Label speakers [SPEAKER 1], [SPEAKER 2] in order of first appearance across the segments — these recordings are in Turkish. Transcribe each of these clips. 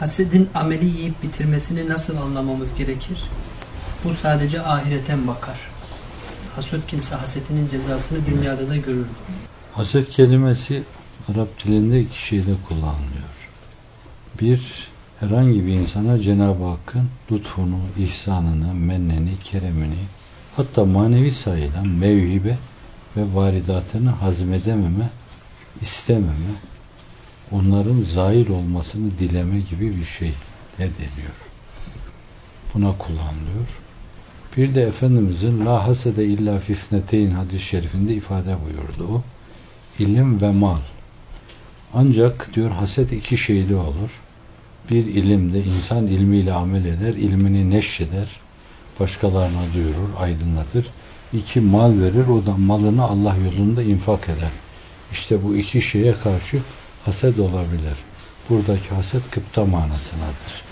[SPEAKER 1] Hasedin ameli yiyip bitirmesini nasıl anlamamız gerekir? Bu sadece ahireten bakar. Hasut kimse hasetinin cezasını dünyada da görür.
[SPEAKER 2] Haset kelimesi Arap dilinde iki şeyle kullanılıyor. Bir, herhangi bir insana Cenab-ı Hakk'ın lütfunu, ihsanını, menneni, keremini, hatta manevi sayılan mevhibe ve varidatını hazmedememe, istememe, onların zahil olmasını dileme gibi bir şey ne deniyor? Buna kullanılıyor. Bir de Efendimizin la hasede illa fisneteyn hadis-i şerifinde ifade buyurdu. O, ilim ve mal. Ancak diyor haset iki şeyli olur. Bir ilimde insan ilmiyle amel eder, ilmini neşreder, başkalarına duyurur, aydınlatır. İki mal verir, o da malını Allah yolunda infak eder. İşte bu iki şeye karşı haset olabilir. Buradaki haset kıpta manasınadır.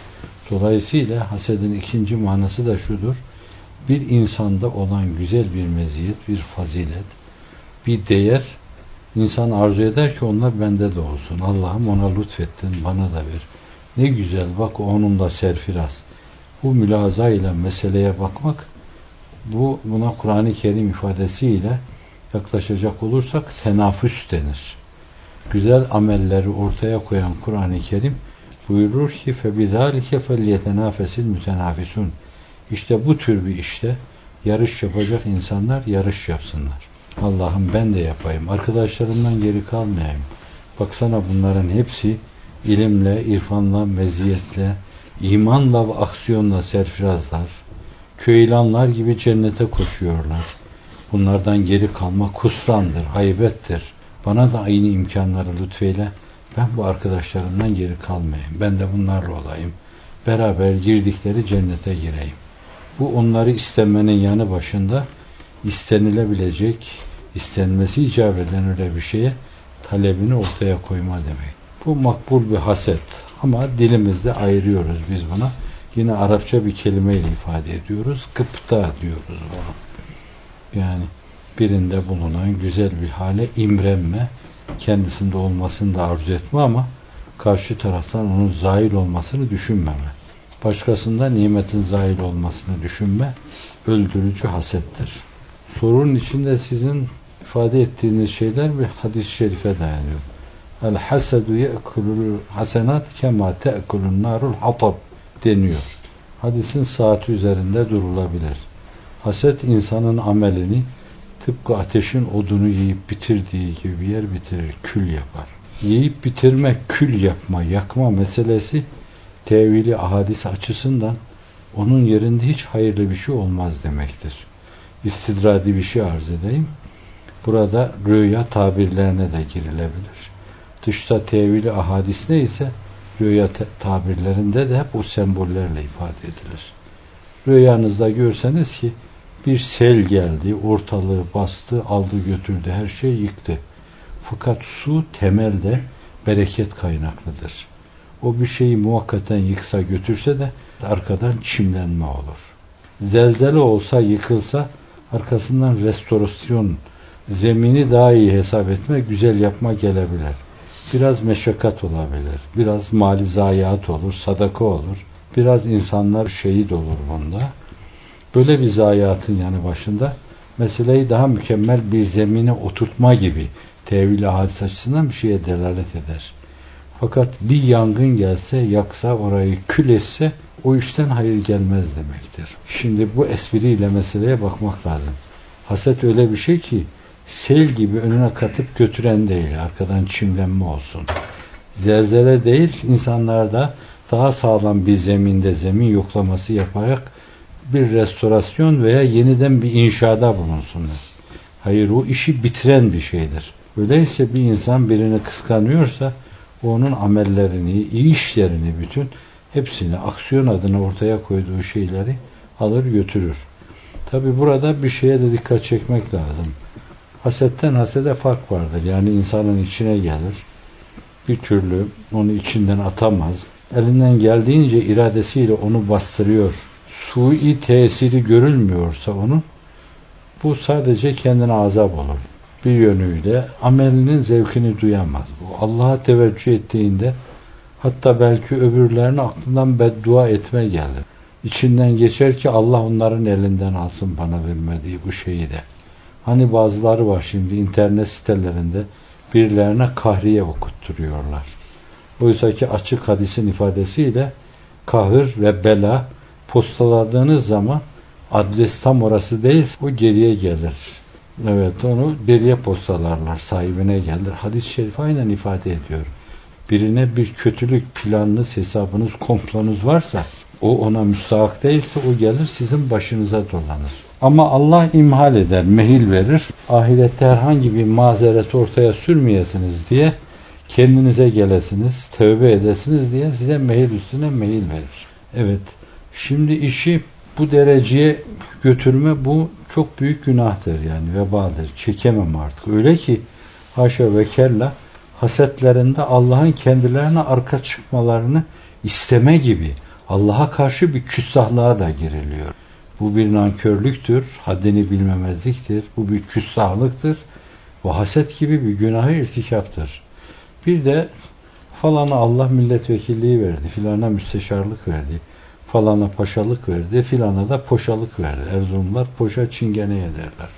[SPEAKER 2] Dolayısıyla hasedin ikinci manası da şudur. Bir insanda olan güzel bir meziyet, bir fazilet, bir değer insan arzu eder ki onlar bende de olsun. Allah'ım ona lütfettin, bana da ver. Ne güzel bak onun da serfiraz. Bu mülaza ile meseleye bakmak bu buna Kur'an-ı Kerim ifadesiyle yaklaşacak olursak tenafüs denir Güzel amelleri ortaya koyan Kur'an-ı Kerim buyurur ki فَبِذَٰلِكَ فَلْيَتَنَافَسِ الْمُتَنَافِسُونَ İşte bu tür bir işte yarış yapacak insanlar yarış yapsınlar. Allah'ım ben de yapayım. Arkadaşlarımdan geri kalmayayım. Baksana bunların hepsi ilimle, irfanla, meziyetle, imanla ve aksiyonla serfirazlar. Köylanlar gibi cennete koşuyorlar. Bunlardan geri kalmak kusrandır, haybettir. Bana da aynı imkanları lütfeyle. Ben bu arkadaşlarımdan geri kalmayayım. Ben de bunlarla olayım. Beraber girdikleri cennete gireyim. Bu onları istemenin yanı başında istenilebilecek, istenmesi icap eden öyle bir şeye talebini ortaya koyma demek. Bu makbul bir haset. Ama dilimizde ayırıyoruz biz buna. Yine Arapça bir kelimeyle ifade ediyoruz. Kıpta diyoruz bunu. Yani birinde bulunan güzel bir hale imrenme, kendisinde olmasını da arzu etme ama karşı taraftan onun zahil olmasını düşünmeme. Başkasında nimetin zahil olmasını düşünme öldürücü hasettir. Sorunun içinde sizin ifade ettiğiniz şeyler bir hadis-i şerife dayanıyor. El hasedu ye'kulul hasenat kema te'kulun narul hatab deniyor. Hadisin saati üzerinde durulabilir. Haset insanın amelini tıpkı ateşin odunu yiyip bitirdiği gibi yer bitirir, kül yapar. Yiyip bitirme, kül yapma, yakma meselesi tevili ahadis açısından onun yerinde hiç hayırlı bir şey olmaz demektir. İstidradi bir şey arz edeyim. Burada rüya tabirlerine de girilebilir. Dışta tevili ahadis neyse rüya tabirlerinde de hep o sembollerle ifade edilir. Rüyanızda görseniz ki bir sel geldi, ortalığı bastı, aldı götürdü, her şey yıktı. Fakat su temelde bereket kaynaklıdır. O bir şeyi muhakkaten yıksa götürse de arkadan çimlenme olur. Zelzele olsa, yıkılsa arkasından restorasyon, zemini daha iyi hesap etme, güzel yapma gelebilir. Biraz meşakkat olabilir, biraz mali zayiat olur, sadaka olur, biraz insanlar şehit olur bunda. Böyle bir zayiatın yanı başında meseleyi daha mükemmel bir zemine oturtma gibi tevil hadis açısından bir şeye delalet eder. Fakat bir yangın gelse, yaksa, orayı kül etse o işten hayır gelmez demektir. Şimdi bu espriyle meseleye bakmak lazım. Haset öyle bir şey ki sel gibi önüne katıp götüren değil, arkadan çimlenme olsun. Zelzele değil, insanlarda daha sağlam bir zeminde zemin yoklaması yaparak bir restorasyon veya yeniden bir inşada bulunsunlar. Hayır o işi bitiren bir şeydir. Öyleyse bir insan birini kıskanıyorsa onun amellerini, iyi işlerini bütün hepsini aksiyon adına ortaya koyduğu şeyleri alır götürür. Tabi burada bir şeye de dikkat çekmek lazım. Hasetten hasede fark vardır. Yani insanın içine gelir. Bir türlü onu içinden atamaz. Elinden geldiğince iradesiyle onu bastırıyor. Sui tesiri görülmüyorsa onun bu sadece kendine azap olur. Bir yönüyle amelinin zevkini duyamaz. Bu Allah'a teveccüh ettiğinde Hatta belki öbürlerine aklından beddua etme gelir. İçinden geçer ki Allah onların elinden alsın bana vermediği bu şeyi de. Hani bazıları var şimdi internet sitelerinde birilerine kahriye okutturuyorlar. Oysa ki açık hadisin ifadesiyle kahır ve bela postaladığınız zaman adres tam orası değil, o geriye gelir. Evet onu geriye postalarlar, sahibine gelir. Hadis-i şerif aynen ifade ediyor. Birine bir kötülük planınız, hesabınız, komplonuz varsa o ona müstahak değilse o gelir sizin başınıza dolanır. Ama Allah imhal eder, mehil verir. Ahirette herhangi bir mazeret ortaya sürmeyesiniz diye kendinize gelesiniz, tövbe edesiniz diye size mehil üstüne mehil verir. Evet, şimdi işi bu dereceye götürme bu çok büyük günahtır yani vebadır. Çekemem artık. Öyle ki haşa ve kella hasetlerinde Allah'ın kendilerine arka çıkmalarını isteme gibi Allah'a karşı bir küstahlığa da giriliyor. Bu bir nankörlüktür, haddini bilmemezliktir, bu bir küstahlıktır, bu haset gibi bir günahı irtikaptır. Bir de falana Allah milletvekilliği verdi, filana müsteşarlık verdi, falana paşalık verdi, filana da poşalık verdi. Erzurumlar poşa çingene ederler.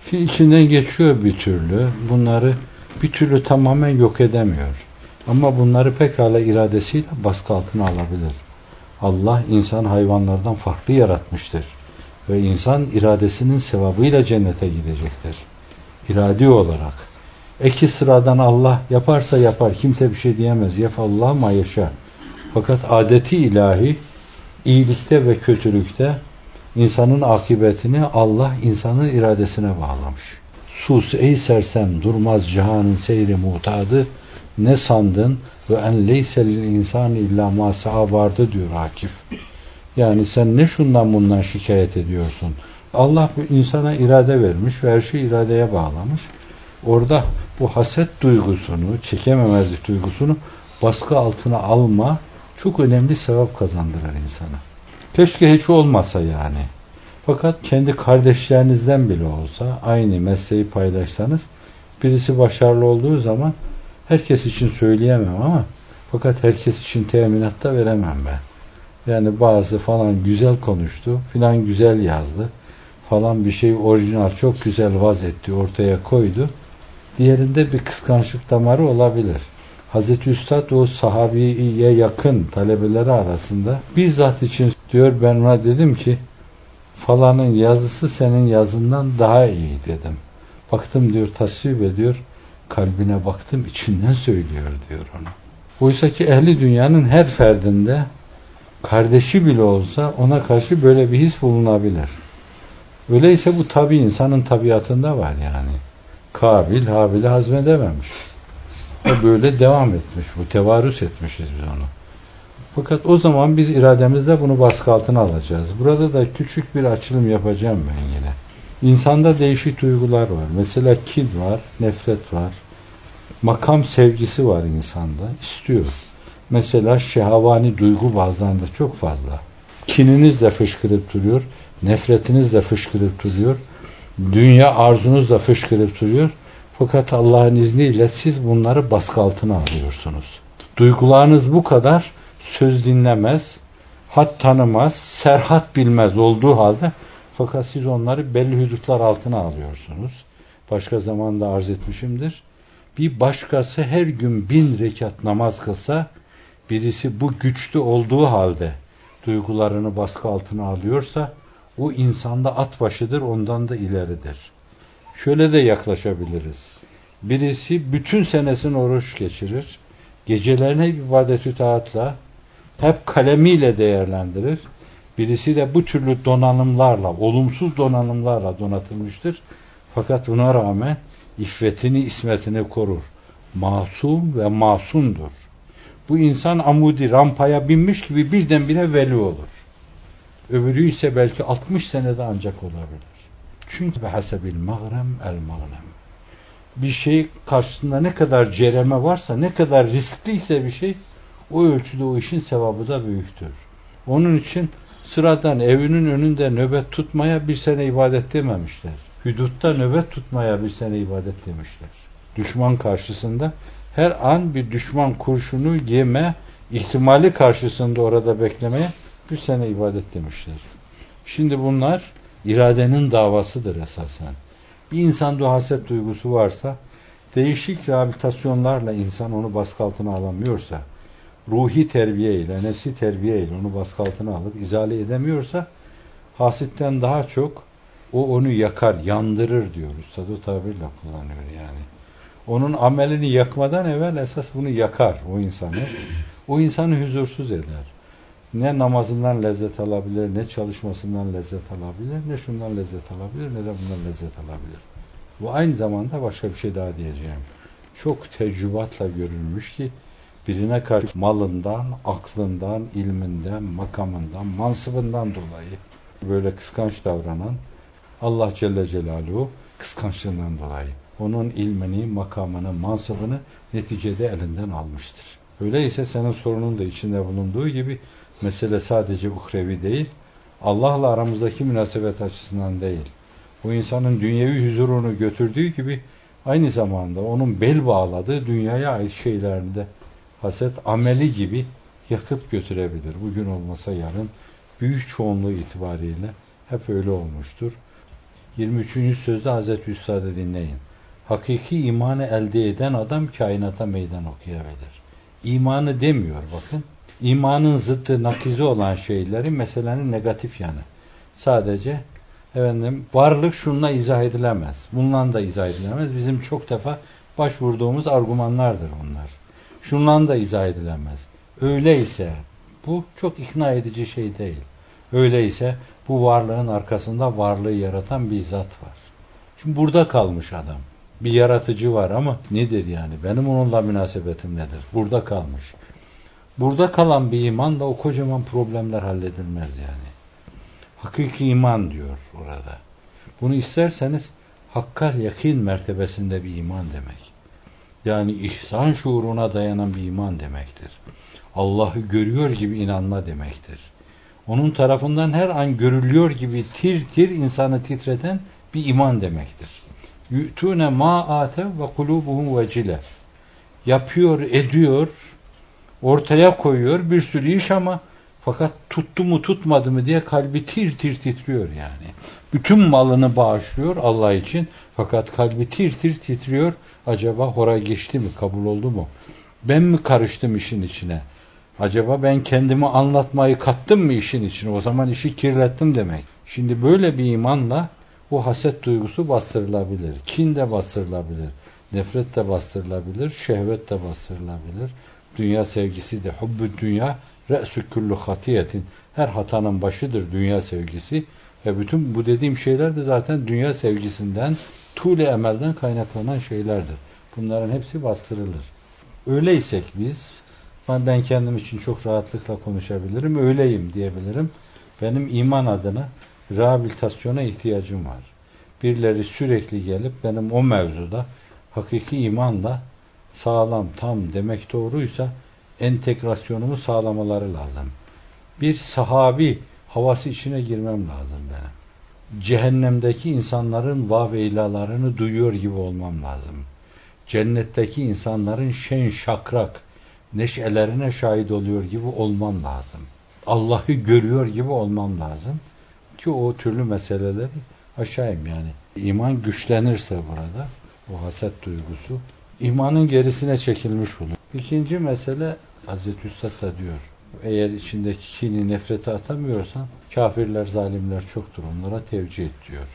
[SPEAKER 2] Fil içinden geçiyor bir türlü, bunları bir türlü tamamen yok edemiyor. Ama bunları pekala iradesiyle baskı altına alabilir. Allah insan hayvanlardan farklı yaratmıştır. Ve insan iradesinin sevabıyla cennete gidecektir. İradi olarak. Eki sıradan Allah yaparsa yapar. Kimse bir şey diyemez. Yefallah ma yaşa. Fakat adeti ilahi iyilikte ve kötülükte insanın akıbetini Allah insanın iradesine bağlamış. Sus ey sersem durmaz cihanın seyri mutadı ne sandın ve en leyselil insan illa ma vardı diyor Akif. Yani sen ne şundan bundan şikayet ediyorsun? Allah bu insana irade vermiş ve her şeyi iradeye bağlamış. Orada bu haset duygusunu, çekememezlik duygusunu baskı altına alma çok önemli sevap kazandırır insana. Keşke hiç olmasa yani. Fakat kendi kardeşlerinizden bile olsa aynı mesleği paylaşsanız birisi başarılı olduğu zaman herkes için söyleyemem ama fakat herkes için teminatta veremem ben. Yani bazı falan güzel konuştu, filan güzel yazdı, falan bir şey orijinal çok güzel vaz etti, ortaya koydu. Diğerinde bir kıskançlık damarı olabilir. Hazreti Üstad o sahabiye yakın talebeleri arasında bizzat için diyor ben ona dedim ki falanın yazısı senin yazından daha iyi dedim. Baktım diyor tasvip ediyor kalbine baktım içinden söylüyor diyor ona. Oysa ki ehli dünyanın her ferdinde kardeşi bile olsa ona karşı böyle bir his bulunabilir. Öyleyse bu tabi insanın tabiatında var yani. Kabil Habil'i hazmedememiş. O böyle devam etmiş. Bu tevarüs etmişiz biz onu. Fakat o zaman biz irademizle bunu baskı altına alacağız. Burada da küçük bir açılım yapacağım ben yine. İnsanda değişik duygular var. Mesela kin var, nefret var. Makam sevgisi var insanda. İstiyor. Mesela şehavani duygu bazlarında çok fazla. Kininiz de fışkırıp duruyor. Nefretiniz de fışkırıp duruyor. Dünya arzunuz da fışkırıp duruyor. Fakat Allah'ın izniyle siz bunları baskı altına alıyorsunuz. Duygularınız bu kadar söz dinlemez, hat tanımaz, serhat bilmez olduğu halde fakat siz onları belli hudutlar altına alıyorsunuz. Başka zamanda arz etmişimdir. Bir başkası her gün bin rekat namaz kılsa birisi bu güçlü olduğu halde duygularını baskı altına alıyorsa o insanda at başıdır ondan da ileridir. Şöyle de yaklaşabiliriz. Birisi bütün senesini oruç geçirir. Gecelerini ibadet-ü taatla hep kalemiyle değerlendirir. Birisi de bu türlü donanımlarla, olumsuz donanımlarla donatılmıştır. Fakat buna rağmen iffetini, ismetini korur. Masum ve masumdur. Bu insan amudi rampaya binmiş gibi birdenbire veli olur. Öbürü ise belki 60 senede ancak olabilir. Çünkü hasebil mağrem el mağnem. Bir şey karşısında ne kadar cereme varsa, ne kadar riskliyse bir şey, o ölçüde o işin sevabı da büyüktür. Onun için sıradan evinin önünde nöbet tutmaya bir sene ibadet dememişler. Hüdutta nöbet tutmaya bir sene ibadet demişler. Düşman karşısında her an bir düşman kurşunu yeme, ihtimali karşısında orada beklemeye bir sene ibadet demişler. Şimdi bunlar iradenin davasıdır esasen. Bir insanda haset duygusu varsa değişik rehabilitasyonlarla insan onu baskı altına alamıyorsa ruhi terbiye ile, nefsi terbiye ile onu baskı altına alıp izale edemiyorsa hasitten daha çok o onu yakar, yandırır diyor. Üstad o tabirle kullanıyor yani. Onun amelini yakmadan evvel esas bunu yakar o insanı. O insanı huzursuz eder. Ne namazından lezzet alabilir, ne çalışmasından lezzet alabilir, ne şundan lezzet alabilir, ne de bundan lezzet alabilir. Bu aynı zamanda başka bir şey daha diyeceğim. Çok tecrübatla görülmüş ki birine karşı malından, aklından, ilminden, makamından, mansıbından dolayı böyle kıskanç davranan Allah Celle Celaluhu kıskançlığından dolayı onun ilmini, makamını, mansıbını neticede elinden almıştır. Öyleyse senin sorunun da içinde bulunduğu gibi mesele sadece uhrevi değil, Allah'la aramızdaki münasebet açısından değil. Bu insanın dünyevi huzurunu götürdüğü gibi aynı zamanda onun bel bağladığı dünyaya ait şeylerini de haset ameli gibi yakıp götürebilir. Bugün olmasa yarın büyük çoğunluğu itibariyle hep öyle olmuştur. 23. sözde Hazreti Üstad'ı dinleyin. Hakiki imanı elde eden adam kainata meydan okuyabilir. İmanı demiyor bakın. İmanın zıttı nakizi olan şeyleri meselenin negatif yanı. Sadece efendim varlık şunla izah edilemez. Bundan da izah edilemez. Bizim çok defa başvurduğumuz argümanlardır bunlar. Şundan da izah edilemez. Öyleyse bu çok ikna edici şey değil. Öyleyse bu varlığın arkasında varlığı yaratan bir zat var. Şimdi burada kalmış adam. Bir yaratıcı var ama nedir yani? Benim onunla münasebetim nedir? Burada kalmış. Burada kalan bir imanla o kocaman problemler halledilmez yani. Hakiki iman diyor orada. Bunu isterseniz hakkal yakin mertebesinde bir iman demek. Yani ihsan şuuruna dayanan bir iman demektir. Allah'ı görüyor gibi inanma demektir. Onun tarafından her an görülüyor gibi tir tir insanı titreten bir iman demektir. Yü'tûne ma atev ve kulubuhum vecile. Yapıyor, ediyor, ortaya koyuyor bir sürü iş ama fakat tuttu mu tutmadı mı diye kalbi tir tir titriyor yani. Bütün malını bağışlıyor Allah için fakat kalbi tir tir titriyor. Acaba hora geçti mi, kabul oldu mu? Ben mi karıştım işin içine? Acaba ben kendimi anlatmayı kattım mı işin içine? O zaman işi kirlettim demek. Şimdi böyle bir imanla bu haset duygusu bastırılabilir. Kin de bastırılabilir. Nefret de bastırılabilir. Şehvet de bastırılabilir. Dünya sevgisi de hubbü dünya re'sü küllü hatiyetin. Her hatanın başıdır dünya sevgisi. Ve bütün bu dediğim şeyler de zaten dünya sevgisinden, tuğle emelden kaynaklanan şeylerdir. Bunların hepsi bastırılır. Öyleysek biz, ben kendim için çok rahatlıkla konuşabilirim, öyleyim diyebilirim. Benim iman adına rehabilitasyona ihtiyacım var. Birileri sürekli gelip benim o mevzuda hakiki imanla sağlam, tam demek doğruysa entegrasyonumu sağlamaları lazım. Bir sahabi havası içine girmem lazım benim. Cehennemdeki insanların vaveylalarını duyuyor gibi olmam lazım. Cennetteki insanların şen şakrak neşelerine şahit oluyor gibi olmam lazım. Allah'ı görüyor gibi olmam lazım ki o türlü meseleleri aşağıyım yani. İman güçlenirse burada o haset duygusu imanın gerisine çekilmiş olur. İkinci mesele Hazreti Üstad da diyor. Eğer içindeki kini, nefreti atamıyorsan kafirler, zalimler çoktur. Onlara tevcih et diyor.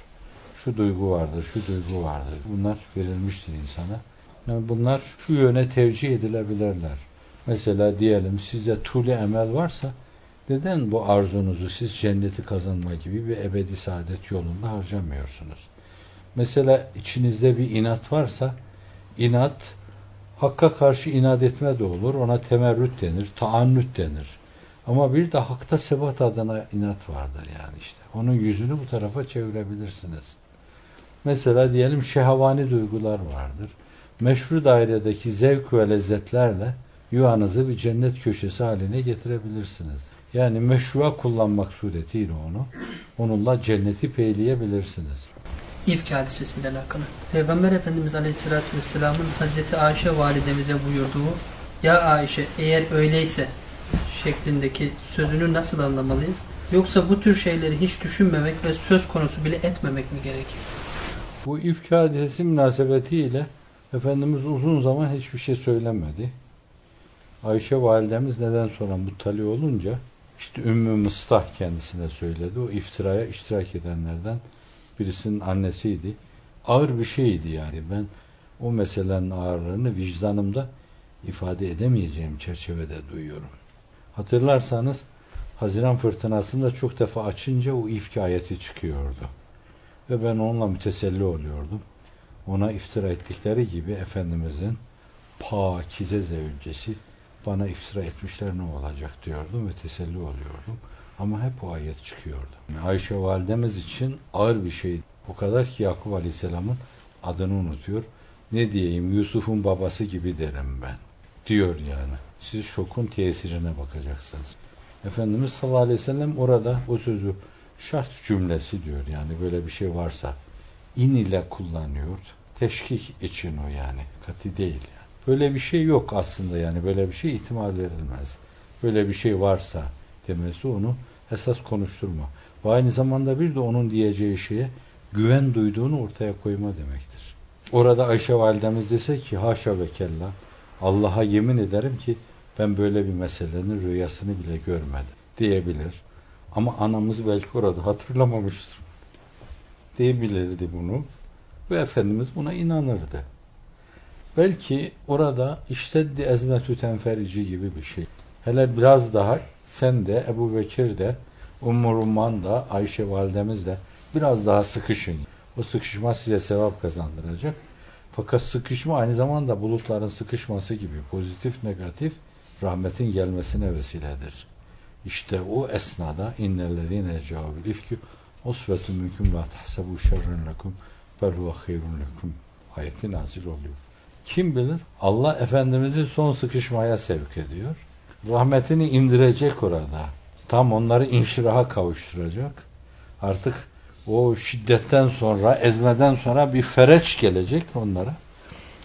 [SPEAKER 2] Şu duygu vardır, şu duygu vardır. Bunlar verilmiştir insana. Yani bunlar şu yöne tevcih edilebilirler. Mesela diyelim sizde tuli emel varsa neden bu arzunuzu siz cenneti kazanma gibi bir ebedi saadet yolunda harcamıyorsunuz? Mesela içinizde bir inat varsa inat hakka karşı inat etme de olur. Ona temerrüt denir, taannüt denir. Ama bir de hakta sebat adına inat vardır yani işte. Onun yüzünü bu tarafa çevirebilirsiniz. Mesela diyelim şehavani duygular vardır. Meşru dairedeki zevk ve lezzetlerle yuvanızı bir cennet köşesi haline getirebilirsiniz. Yani meşrua kullanmak suretiyle onu, onunla cenneti peyleyebilirsiniz.
[SPEAKER 1] İfk hadisesiyle alakalı. Peygamber Efendimiz Aleyhisselatü Vesselam'ın Hazreti Ayşe validemize buyurduğu Ya Ayşe eğer öyleyse şeklindeki sözünü nasıl anlamalıyız? Yoksa bu tür şeyleri hiç düşünmemek ve söz konusu bile etmemek mi gerekir?
[SPEAKER 2] Bu ifk hadisi münasebetiyle Efendimiz uzun zaman hiçbir şey söylemedi. Ayşe validemiz neden sonra muttali olunca işte Ümmü Mıstah kendisine söyledi. O iftiraya iştirak edenlerden birisinin annesiydi. Ağır bir şeydi yani. Ben o meselenin ağırlığını vicdanımda ifade edemeyeceğim çerçevede duyuyorum. Hatırlarsanız Haziran fırtınasında çok defa açınca o ifk ayeti çıkıyordu. Ve ben onunla müteselli oluyordum. Ona iftira ettikleri gibi Efendimizin pakize zevcesi bana iftira etmişler ne olacak diyordum ve teselli oluyordum. Ama hep o ayet çıkıyordu. Ayşe validemiz için ağır bir şey. O kadar ki Yakup Aleyhisselam'ın adını unutuyor. Ne diyeyim Yusuf'un babası gibi derim ben. Diyor yani. Siz şokun tesirine bakacaksınız. Efendimiz sallallahu aleyhi ve sellem orada o sözü şart cümlesi diyor. Yani böyle bir şey varsa in ile kullanıyor. Teşkik için o yani. Kati değil. Böyle bir şey yok aslında yani. Böyle bir şey ihtimal verilmez. Böyle bir şey varsa demesi onu esas konuşturma. Ve aynı zamanda bir de onun diyeceği şeye güven duyduğunu ortaya koyma demektir. Orada Ayşe validemiz dese ki haşa ve kella Allah'a yemin ederim ki ben böyle bir meselenin rüyasını bile görmedim diyebilir. Ama anamız belki orada hatırlamamıştır diyebilirdi bunu ve Efendimiz buna inanırdı. Belki orada işteddi ezmetü tenferici gibi bir şey. Hele biraz daha sen de Ebu Bekir de Ummu Rumman da Ayşe validemiz de biraz daha sıkışın. O sıkışma size sevap kazandıracak. Fakat sıkışma aynı zamanda bulutların sıkışması gibi pozitif negatif rahmetin gelmesine vesiledir. İşte o esnada innellezine cevabül ifki usvetun minkum la tahsebu şerren lekum bel huve hayrun lekum ayeti nazil oluyor. Kim bilir Allah Efendimiz'i son sıkışmaya sevk ediyor. Rahmetini indirecek orada. Tam onları inşiraha kavuşturacak. Artık o şiddetten sonra, ezmeden sonra bir fereç gelecek onlara.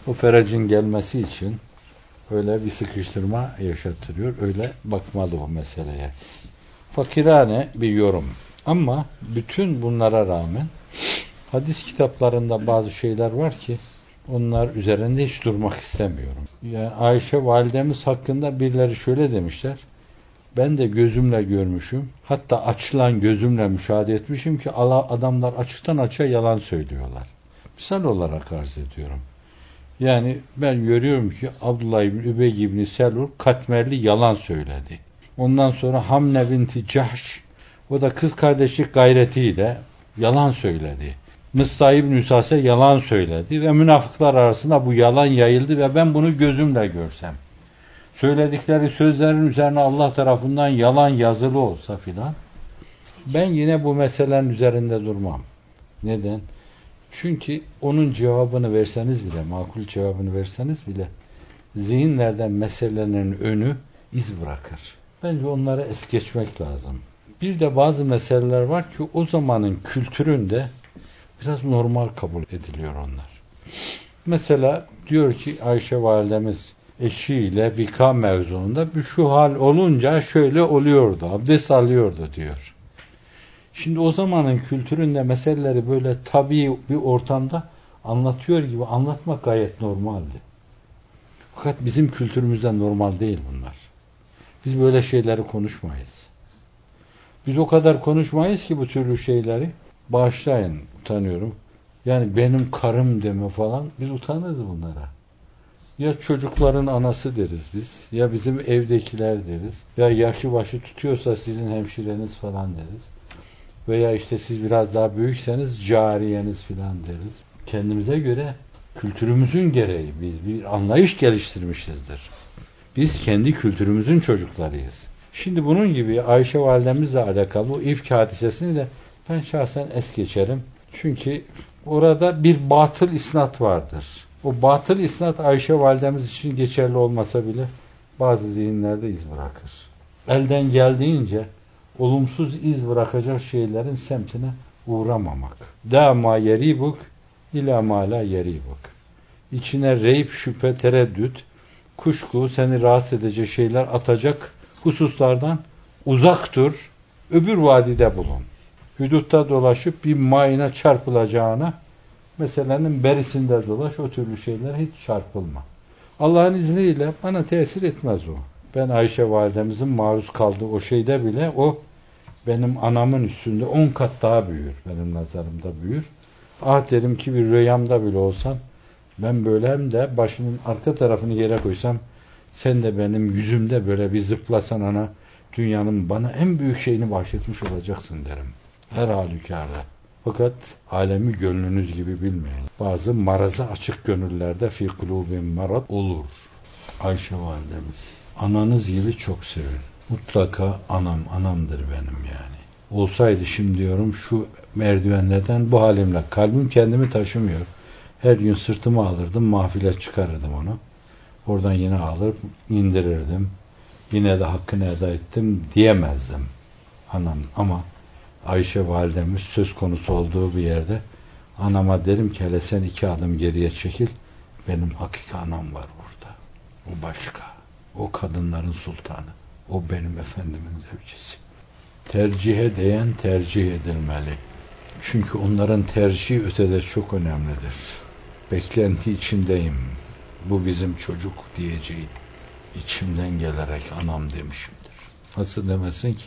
[SPEAKER 2] O ferecin gelmesi için öyle bir sıkıştırma yaşattırıyor. Öyle bakmalı o meseleye. Fakirane bir yorum. Ama bütün bunlara rağmen hadis kitaplarında bazı şeyler var ki onlar üzerinde hiç durmak istemiyorum. Yani Ayşe validemiz hakkında birileri şöyle demişler. Ben de gözümle görmüşüm. Hatta açılan gözümle müşahede etmişim ki adamlar açıktan açığa yalan söylüyorlar. Misal olarak arz ediyorum. Yani ben görüyorum ki Abdullah İbni Übey İbni Selur katmerli yalan söyledi. Ondan sonra Hamne binti Cahş o da kız kardeşlik gayretiyle yalan söyledi. Mısta İbni Üsase yalan söyledi ve münafıklar arasında bu yalan yayıldı ve ben bunu gözümle görsem. Söyledikleri sözlerin üzerine Allah tarafından yalan yazılı olsa filan ben yine bu meselenin üzerinde durmam. Neden? Çünkü onun cevabını verseniz bile, makul cevabını verseniz bile zihinlerden meselelerin önü iz bırakır. Bence onları es geçmek lazım. Bir de bazı meseleler var ki o zamanın kültüründe biraz normal kabul ediliyor onlar. Mesela diyor ki Ayşe validemiz eşiyle vika mevzuunda bir şu hal olunca şöyle oluyordu, abdest alıyordu diyor. Şimdi o zamanın kültüründe meseleleri böyle tabii bir ortamda anlatıyor gibi anlatmak gayet normaldi. Fakat bizim kültürümüzde normal değil bunlar. Biz böyle şeyleri konuşmayız. Biz o kadar konuşmayız ki bu türlü şeyleri. Bağışlayın, utanıyorum. Yani benim karım deme falan, biz utanırız bunlara. Ya çocukların anası deriz biz, ya bizim evdekiler deriz, ya yaşı başı tutuyorsa sizin hemşireniz falan deriz. Veya işte siz biraz daha büyükseniz cariyeniz filan deriz. Kendimize göre kültürümüzün gereği biz bir anlayış geliştirmişizdir. Biz kendi kültürümüzün çocuklarıyız. Şimdi bunun gibi Ayşe validemizle alakalı bu ifk hadisesini de ben şahsen es geçerim. Çünkü orada bir batıl isnat vardır. O batıl isnat Ayşe validemiz için geçerli olmasa bile bazı zihinlerde iz bırakır. Elden geldiğince olumsuz iz bırakacak şeylerin semtine uğramamak. Da ma yeribuk ila ma la yeribuk. İçine reyp, şüphe, tereddüt, kuşku, seni rahatsız edecek şeyler atacak hususlardan uzak dur, öbür vadide bulun. Hüdutta dolaşıp bir mayına çarpılacağına meselenin berisinde dolaş, o türlü şeyler hiç çarpılma. Allah'ın izniyle bana tesir etmez o. Ben Ayşe validemizin maruz kaldığı o şeyde bile o benim anamın üstünde on kat daha büyür. Benim nazarımda büyür. Ah derim ki bir rüyamda bile olsan ben böyle hem de başının arka tarafını yere koysam sen de benim yüzümde böyle bir zıplasan ana dünyanın bana en büyük şeyini bahşetmiş olacaksın derim. Her halükarda. Fakat alemi gönlünüz gibi bilmeyin. Bazı maraza açık gönüllerde fi kulubin marat olur. Ayşe validemiz. Ananız gibi çok sevin. Mutlaka anam, anamdır benim yani. Olsaydı şimdi diyorum şu merdivenlerden bu halimle kalbim kendimi taşımıyor. Her gün sırtıma alırdım, mahfile çıkarırdım onu. Oradan yine alır, indirirdim. Yine de hakkını eda ettim diyemezdim anam ama Ayşe validemiz söz konusu olduğu bir yerde anama derim ki hele sen iki adım geriye çekil benim hakiki anam var burada. O başka. O kadınların sultanı. O benim efendimin zevcisi. Tercihe değen tercih edilmeli. Çünkü onların tercihi ötede çok önemlidir. Beklenti içindeyim. Bu bizim çocuk diyeceği içimden gelerek anam demişimdir. Nasıl demesin ki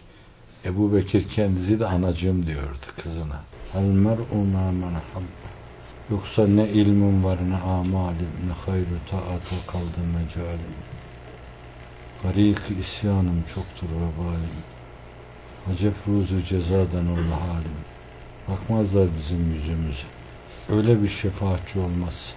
[SPEAKER 2] Ebu Bekir kendisi de anacığım diyordu kızına. Elmer umamen Yoksa ne ilmin var ne amalim ne hayru taata kaldı mecalim. Garik isyanım çoktur vebalim. Acep ruzu cezadan Allah halim. Bakmazlar bizim yüzümüze. Öyle bir şefaatçi olmaz.